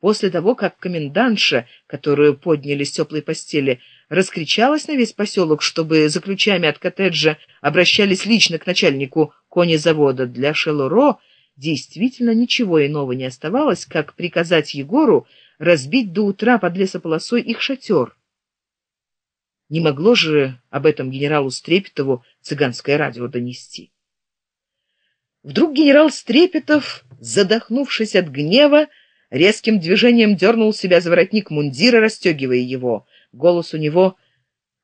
После того, как комендантша, которую подняли с теплой постели, раскричалась на весь поселок, чтобы за ключами от коттеджа обращались лично к начальнику конезавода для Шелуро, действительно ничего иного не оставалось, как приказать Егору разбить до утра под лесополосой их шатер. Не могло же об этом генералу Стрепетову цыганское радио донести. Вдруг генерал Стрепетов, задохнувшись от гнева, резким движением дернул себя за воротник мундира, расстегивая его. Голос у него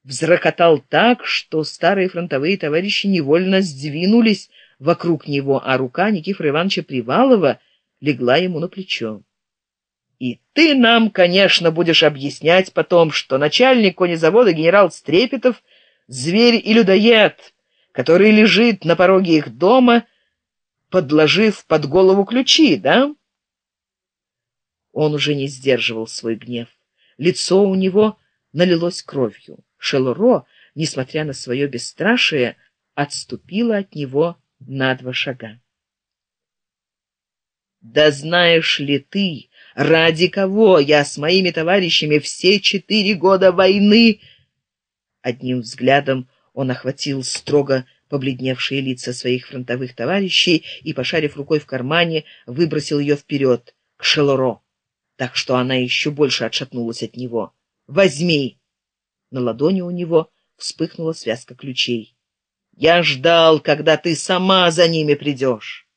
взрокотал так, что старые фронтовые товарищи невольно сдвинулись вокруг него, а рука Никифора Ивановича Привалова легла ему на плечо. И ты нам, конечно, будешь объяснять потом, что начальник конезавода генерал Стрепетов — зверь и людоед, который лежит на пороге их дома, подложив под голову ключи, да? Он уже не сдерживал свой гнев. Лицо у него налилось кровью. Шелуро, несмотря на свое бесстрашие, отступила от него на два шага. «Да знаешь ли ты, ради кого я с моими товарищами все четыре года войны...» Одним взглядом он охватил строго побледневшие лица своих фронтовых товарищей и, пошарив рукой в кармане, выбросил ее вперед, к Шелуро так что она еще больше отшатнулась от него. «Возьми!» На ладони у него вспыхнула связка ключей. «Я ждал, когда ты сама за ними придешь!»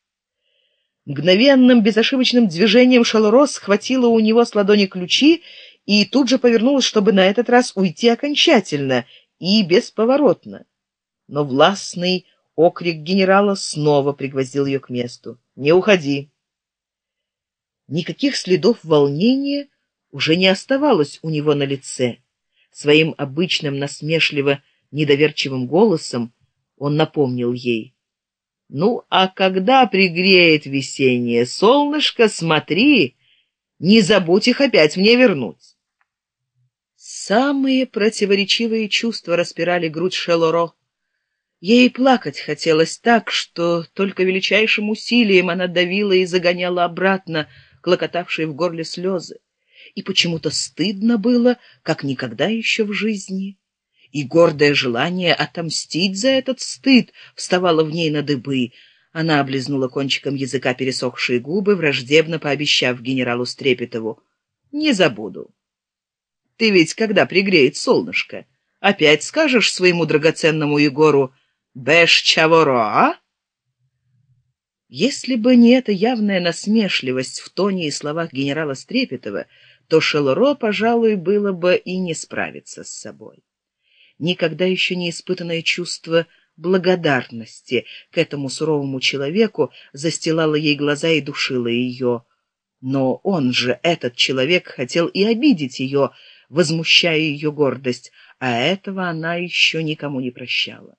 Мгновенным, безошибочным движением Шалорос схватила у него с ладони ключи и тут же повернулась, чтобы на этот раз уйти окончательно и бесповоротно. Но властный окрик генерала снова пригвоздил ее к месту. «Не уходи!» Никаких следов волнения уже не оставалось у него на лице. Своим обычным насмешливо недоверчивым голосом он напомнил ей. «Ну, а когда пригреет весеннее солнышко, смотри, не забудь их опять мне вернуть». Самые противоречивые чувства распирали грудь Шелоро. Ей плакать хотелось так, что только величайшим усилием она давила и загоняла обратно, клокотавшие в горле слезы. И почему-то стыдно было, как никогда еще в жизни. И гордое желание отомстить за этот стыд вставало в ней на дыбы. Она облизнула кончиком языка пересохшие губы, враждебно пообещав генералу Стрепетову. «Не забуду. Ты ведь, когда пригреет солнышко, опять скажешь своему драгоценному Егору «Бэш чаворо», а?» Если бы не эта явная насмешливость в тоне и словах генерала Стрепетова, то Шелуро, пожалуй, было бы и не справиться с собой. Никогда еще не испытанное чувство благодарности к этому суровому человеку застилало ей глаза и душило ее. Но он же, этот человек, хотел и обидеть ее, возмущая ее гордость, а этого она еще никому не прощала.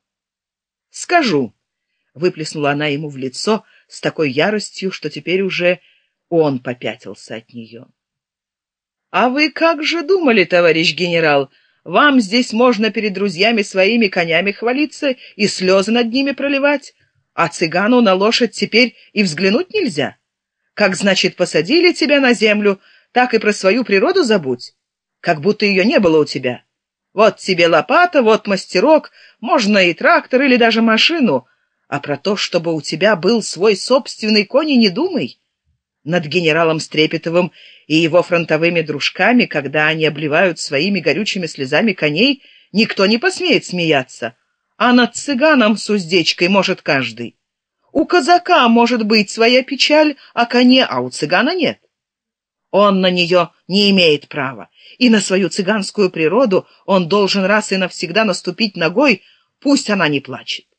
«Скажу», — выплеснула она ему в лицо, — с такой яростью, что теперь уже он попятился от нее. «А вы как же думали, товарищ генерал? Вам здесь можно перед друзьями своими конями хвалиться и слезы над ними проливать, а цыгану на лошадь теперь и взглянуть нельзя? Как, значит, посадили тебя на землю, так и про свою природу забудь, как будто ее не было у тебя. Вот тебе лопата, вот мастерок, можно и трактор или даже машину, а про то, чтобы у тебя был свой собственный конь, не думай. Над генералом Стрепетовым и его фронтовыми дружками, когда они обливают своими горючими слезами коней, никто не посмеет смеяться, а над цыганом с уздечкой может каждый. У казака может быть своя печаль о коне, а у цыгана нет. Он на нее не имеет права, и на свою цыганскую природу он должен раз и навсегда наступить ногой, пусть она не плачет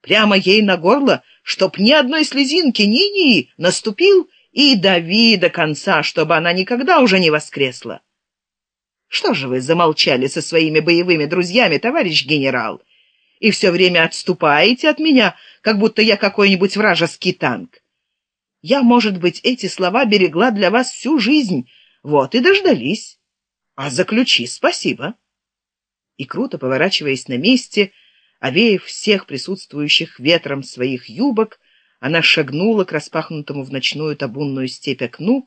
прямо ей на горло, чтоб ни одной слезинки ни-ни наступил и дави до конца, чтобы она никогда уже не воскресла. Что же вы замолчали со своими боевыми друзьями, товарищ генерал, и все время отступаете от меня, как будто я какой-нибудь вражеский танк? Я, может быть, эти слова берегла для вас всю жизнь, вот и дождались. А за ключи спасибо. И круто поворачиваясь на месте, Овеяв всех присутствующих ветром своих юбок, она шагнула к распахнутому в ночную табунную степь окну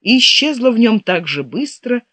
и исчезла в нем так же быстро